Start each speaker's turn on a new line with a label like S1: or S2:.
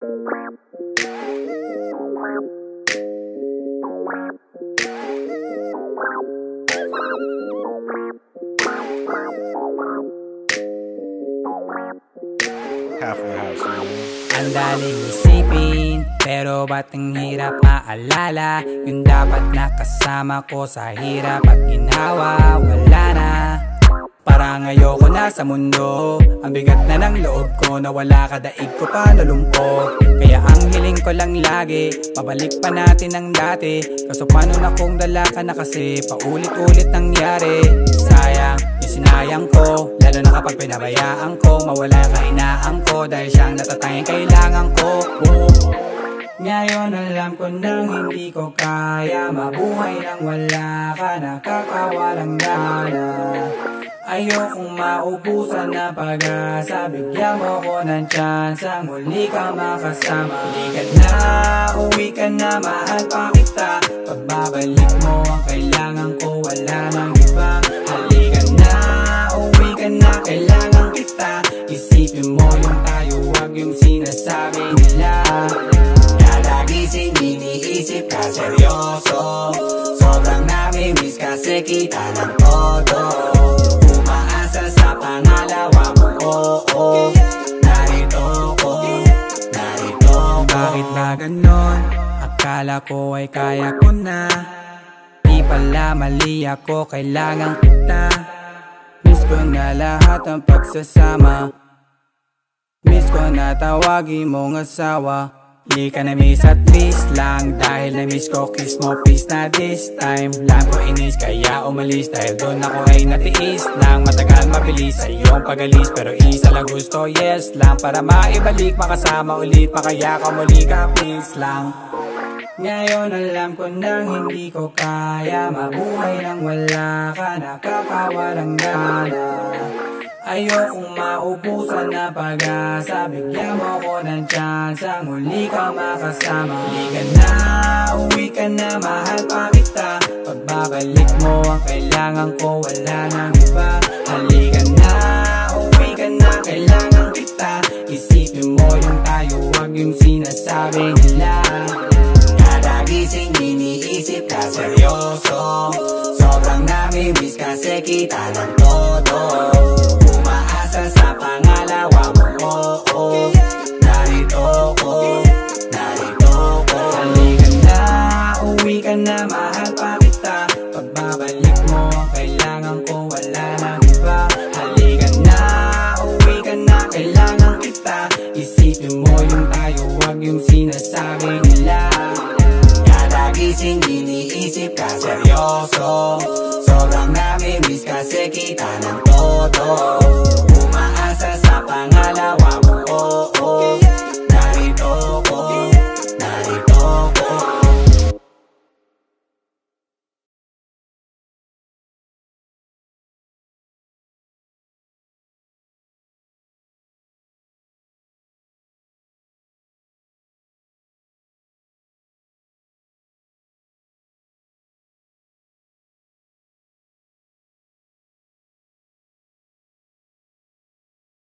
S1: Ang daling isipin Pero ba't ang hirap maalala? Yung dapat nakasama ko sa hirap at ginhawa Wala na Parang ayoko na sa mundo Ang bigat na ng loob ko Nawala ka daig ko pa nalumpo Kaya ang hiling ko lang lagi Pabalik pa natin ang dati. Kaso paano na kung dala ka na kasi Paulit-ulit nangyari. Sayang sinayang ko Lalo na kapag pinabayaan ko Mawala ka inaan ko Dahil siyang natatanging kailangan ko. Oh. Ngayon alam ko nang hindi ko kaya Mabuhay nang wala ka Nakakawalang gana Ayokong maubusan na pag-asa Bigyan mo ko ng chance. Ang muli ka makasama. Ka na, uwi ka na Mahal pa kita. Pagbabalik mo ang kailangan ko Wala nang iba. Halika na, uwi ka na Kailangan kita. Isipin mo yung tayo Huwag yung sinasabi nila. Kada gising iniisip ka seryoso. Sobrang nami-miss kasi kita ng todo Ba ganon? Akala ko ay kaya ko na. Di pala mali ako, kailangan kita. Miss ko na lahat ng pagsasama. Miss ko na tawagin mong asawa Di ka na miss at least lang. Dahil na miss ko kiss mo please na this time. Lang ko inis kaya umalis. Dahil doon ako ay natiis lang. Matagal mabilis sa iyong pagalis. Pero isa lang gusto yes lang. Para maibalik makasama ulit. Makaya ka muli ka please lang. Ngayon alam ko nang hindi ko kaya. Mabuhay nang wala ka Nakakawalang gana Ayokong maubusan na pag-asa. Bigyan mo ko ng chance Ang muli ka makasama. Huli ka na, uwi ka na. Mahal pa kita. Pagbabalik mo ang kailangan ko Wala nang iba. Halika na, uwi ka na. Kailangan kita. Isipin mo yung tayo Huwag yung sinasabi nila. Kada gising iniisip ka seryoso. Sobrang nami-miss kasi kita ng todo